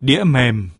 đĩa mềm.